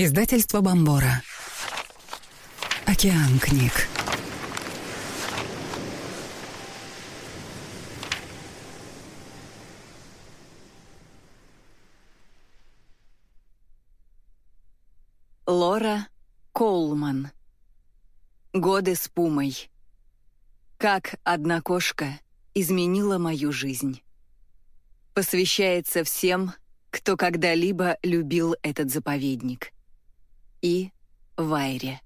Издательство Бомбора. Океан книг. Лора Коулман. Годы с пумой. Как одна кошка изменила мою жизнь. Посвящается всем, кто когда-либо любил этот заповедник и Вайре.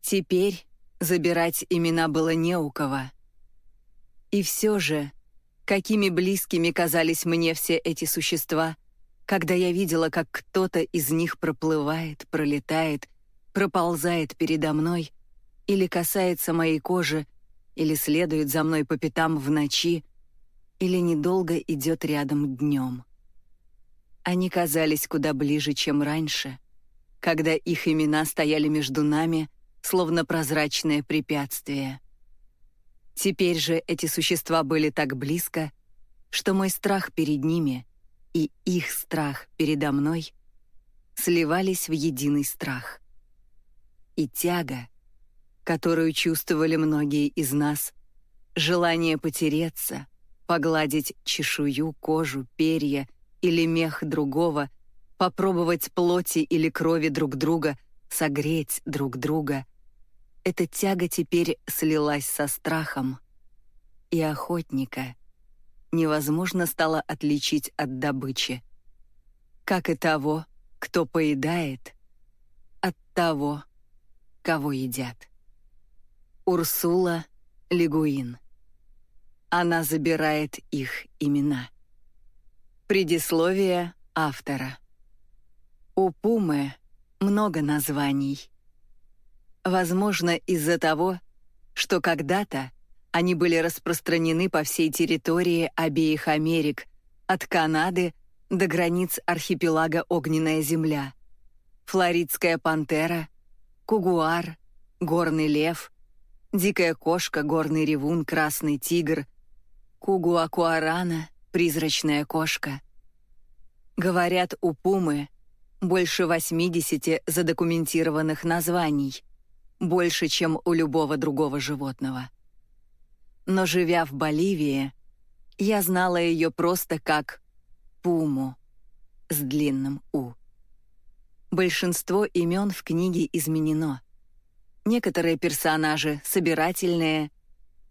Теперь забирать имена было не у кого. И все же, какими близкими казались мне все эти существа, когда я видела, как кто-то из них проплывает, пролетает, проползает передо мной или касается моей кожи, или следует за мной по пятам в ночи, или недолго идет рядом днем. Они казались куда ближе, чем раньше — когда их имена стояли между нами, словно прозрачное препятствие. Теперь же эти существа были так близко, что мой страх перед ними и их страх передо мной сливались в единый страх. И тяга, которую чувствовали многие из нас, желание потереться, погладить чешую, кожу, перья или мех другого — попробовать плоти или крови друг друга, согреть друг друга. Эта тяга теперь слилась со страхом. И охотника невозможно стало отличить от добычи. Как и того, кто поедает, от того, кого едят. Урсула Легуин. Она забирает их имена. Предисловие автора. У пумы много названий. Возможно, из-за того, что когда-то они были распространены по всей территории обеих Америк, от Канады до границ архипелага Огненная земля. Флоридская пантера, кугуар, горный лев, дикая кошка, горный ревун, красный тигр, кугуакуарана, призрачная кошка. Говорят, у пумы — больше 80 задокументированных названий, больше, чем у любого другого животного. Но живя в Боливии, я знала ее просто как Пуму с длинным «у». Большинство имен в книге изменено. Некоторые персонажи собирательные,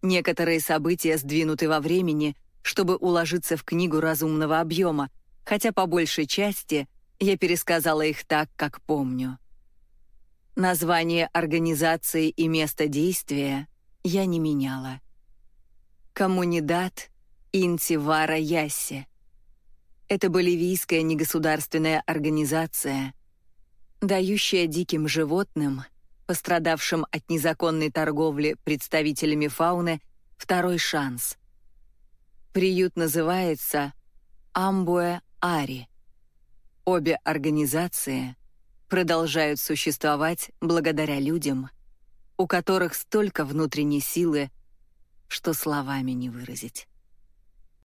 некоторые события сдвинуты во времени, чтобы уложиться в книгу разумного объема, хотя по большей части — я пересказала их так, как помню. Название организации и место действия я не меняла. Коммунидат Интивара Ясси. Это боливийская негосударственная организация, дающая диким животным, пострадавшим от незаконной торговли представителями фауны, второй шанс. Приют называется Амбуэ Ари. Обе организации продолжают существовать благодаря людям, у которых столько внутренней силы, что словами не выразить.